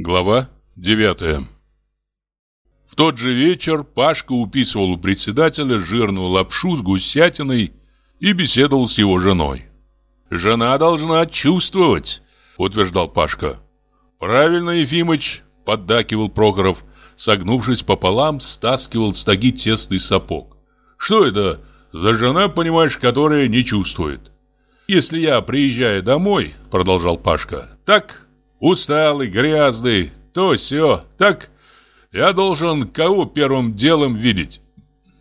Глава 9 В тот же вечер Пашка уписывал у председателя жирную лапшу с гусятиной и беседовал с его женой. «Жена должна чувствовать», — утверждал Пашка. «Правильно, Ефимыч», — поддакивал Прохоров, согнувшись пополам, стаскивал с ноги тесный сапог. «Что это за жена, понимаешь, которая не чувствует?» «Если я приезжаю домой», — продолжал Пашка, — «так, усталый, грязный, то все, так, я должен кого первым делом видеть?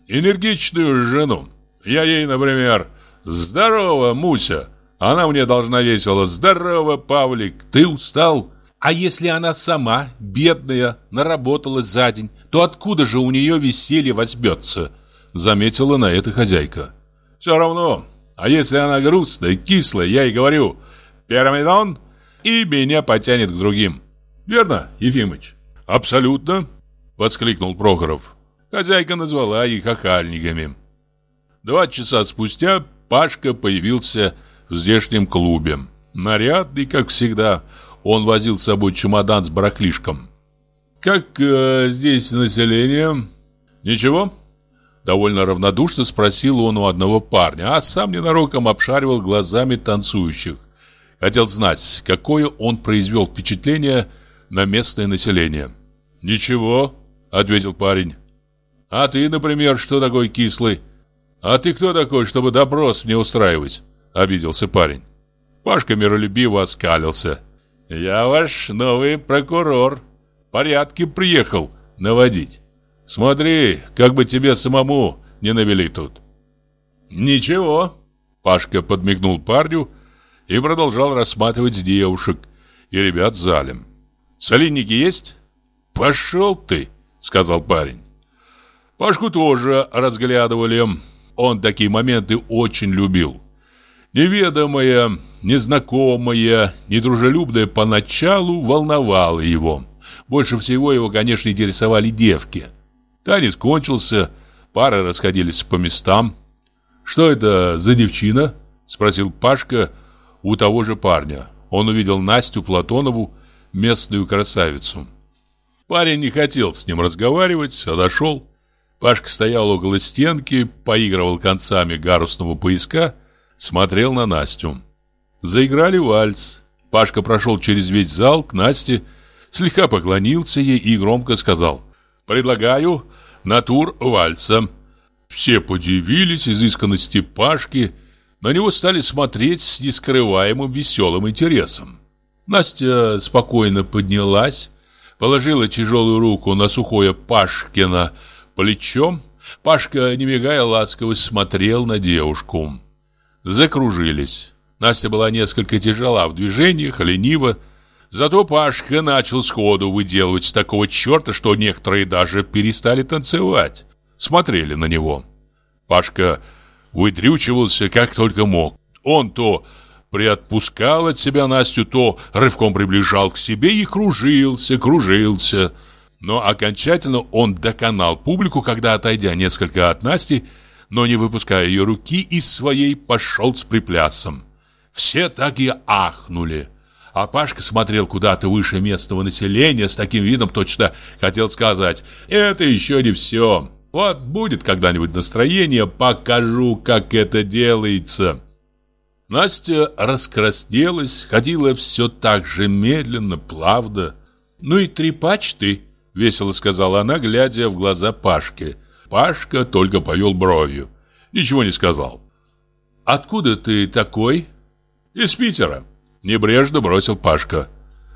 Энергичную жену. Я ей, например, «Здорово, Муся!» Она мне должна весело «Здорово, Павлик, ты устал?» А если она сама, бедная, наработалась за день, то откуда же у нее веселье возьмется? Заметила на это хозяйка. Все равно, а если она грустная, кислая, я ей говорю «Пирамидон» и меня потянет к другим. Верно, Ефимыч? Абсолютно, воскликнул Прохоров. Хозяйка назвала их охальниками. Два часа спустя Пашка появился в здешнем клубе. Нарядный, как всегда, он возил с собой чемодан с барахлишком. «Как э, здесь население?» «Ничего?» Довольно равнодушно спросил он у одного парня, а сам ненароком обшаривал глазами танцующих. Хотел знать, какое он произвел впечатление на местное население. «Ничего», — ответил парень. «А ты, например, что такой кислый?» «А ты кто такой, чтобы допрос мне устраивать?» — обиделся парень. Пашка миролюбиво оскалился. «Я ваш новый прокурор. Порядки приехал наводить». Смотри, как бы тебе самому не навели тут. Ничего. Пашка подмигнул парню и продолжал рассматривать девушек и ребят в зале. Солинники есть? Пошел ты, сказал парень. Пашку тоже разглядывали. Он такие моменты очень любил. Неведомое, незнакомое, недружелюбное поначалу волновало его. Больше всего его, конечно, интересовали девки. Танец кончился, пары расходились по местам. «Что это за девчина?» – спросил Пашка у того же парня. Он увидел Настю Платонову, местную красавицу. Парень не хотел с ним разговаривать, отошел. Пашка стоял около стенки, поигрывал концами гарусного пояска, смотрел на Настю. Заиграли вальс. Пашка прошел через весь зал к Насте, слегка поклонился ей и громко сказал «Предлагаю натур вальса. Все подивились изысканности Пашки, на него стали смотреть с нескрываемым веселым интересом. Настя спокойно поднялась, положила тяжелую руку на сухое Пашкино плечо. Пашка, не мигая, ласково смотрел на девушку. Закружились. Настя была несколько тяжела в движениях, ленива, Зато Пашка начал сходу выделывать такого черта, что некоторые даже перестали танцевать. Смотрели на него. Пашка выдрючивался как только мог. Он то приотпускал от себя Настю, то рывком приближал к себе и кружился, кружился. Но окончательно он доконал публику, когда, отойдя несколько от Насти, но не выпуская ее руки, из своей пошел с приплясом. Все так и ахнули. А Пашка смотрел куда-то выше местного населения с таким видом точно хотел сказать «Это еще не все. Вот будет когда-нибудь настроение, покажу, как это делается». Настя раскраснелась, ходила все так же медленно, плавно. «Ну и трепач ты», — весело сказала она, глядя в глаза Пашке. Пашка только повел бровью. Ничего не сказал. «Откуда ты такой?» «Из Питера». Небрежно бросил Пашка.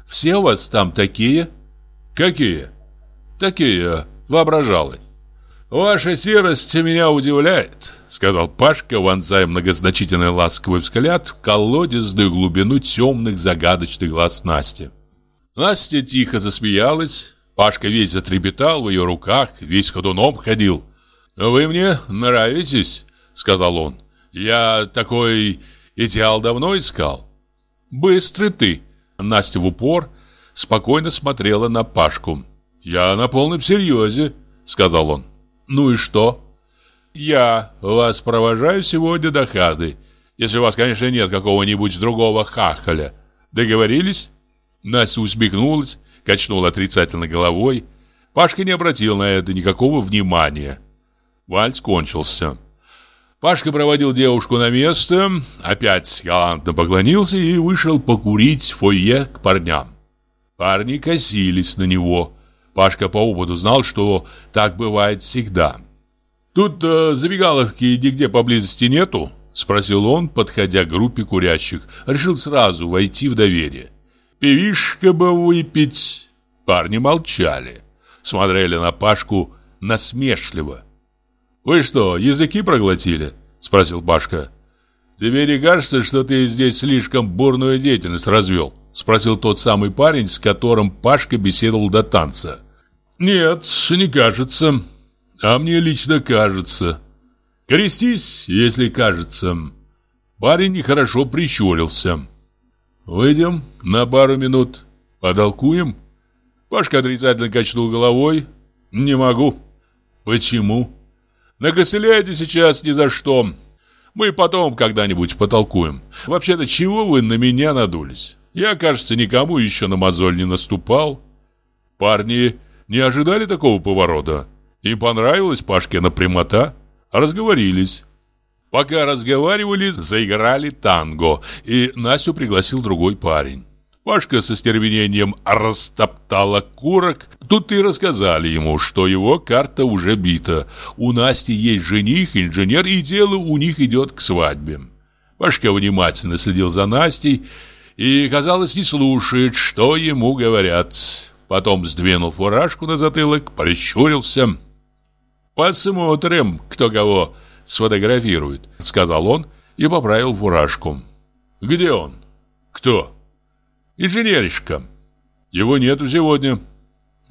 «Все у вас там такие?» «Какие?» «Такие, воображалы». «Ваша серость меня удивляет», — сказал Пашка, вонзая многозначительный ласковый взгляд в колодезную глубину темных загадочных глаз Насти. Настя тихо засмеялась. Пашка весь затрепетал в ее руках, весь ходуном ходил. «Вы мне нравитесь», — сказал он. «Я такой идеал давно искал. «Быстрый ты!» Настя в упор спокойно смотрела на Пашку. «Я на полном серьезе», — сказал он. «Ну и что?» «Я вас провожаю сегодня до хаты, если у вас, конечно, нет какого-нибудь другого хахаля. Договорились?» Настя усмехнулась, качнул отрицательно головой. Пашка не обратил на это никакого внимания. Вальс кончился. Пашка проводил девушку на место, опять галантно поклонился и вышел покурить в фойе к парням. Парни косились на него. Пашка по опыту знал, что так бывает всегда. «Тут э, забегаловки нигде поблизости нету?» Спросил он, подходя к группе курящих. Решил сразу войти в доверие. «Пивишка бы выпить!» Парни молчали. Смотрели на Пашку насмешливо. «Вы что, языки проглотили?» Спросил Пашка. «Тебе не кажется, что ты здесь слишком бурную деятельность развел?» Спросил тот самый парень, с которым Пашка беседовал до танца. «Нет, не кажется. А мне лично кажется. Крестись, если кажется». Парень нехорошо прищурился. «Выйдем на пару минут. Потолкуем?» Пашка отрицательно качнул головой. «Не могу». «Почему?» «Накосыляйте сейчас ни за что. Мы потом когда-нибудь потолкуем. Вообще-то, чего вы на меня надулись? Я, кажется, никому еще на мозоль не наступал». Парни не ожидали такого поворота. Им понравилась Пашкина прямота. Разговорились. Пока разговаривали, заиграли танго, и Настю пригласил другой парень. Пашка со стервенением растоптал окурок. Тут и рассказали ему, что его карта уже бита. У Насти есть жених, инженер, и дело у них идет к свадьбе. Пашка внимательно следил за Настей и, казалось, не слушает, что ему говорят. Потом сдвинул фуражку на затылок, прищурился. «Посмотрим, кто кого сфотографирует», — сказал он и поправил фуражку. «Где он? Кто?» «Инженеришка. Его нету сегодня.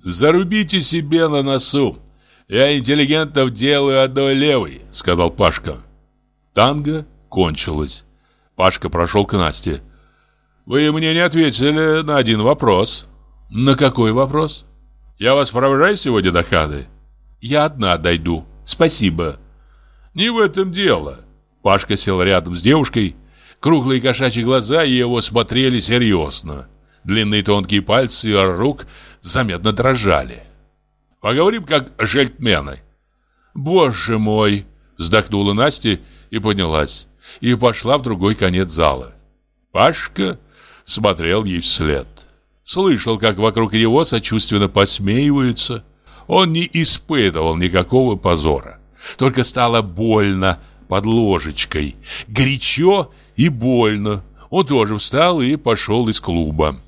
Зарубите себе на носу. Я интеллигентов делаю одной левой», — сказал Пашка. Танго кончилось. Пашка прошел к Насте. «Вы мне не ответили на один вопрос». «На какой вопрос?» «Я вас провожаю сегодня до хаты?» «Я одна дойду. Спасибо». Не в этом дело. Пашка сел рядом с девушкой. Круглые кошачьи глаза его смотрели серьезно. Длинные тонкие пальцы рук заметно дрожали. Поговорим как жельтмены. Боже мой, вздохнула Настя и поднялась. И пошла в другой конец зала. Пашка смотрел ей вслед. Слышал, как вокруг него сочувственно посмеиваются. Он не испытывал никакого позора. Только стало больно под ложечкой. Горячо и больно. Он тоже встал и пошел из клуба.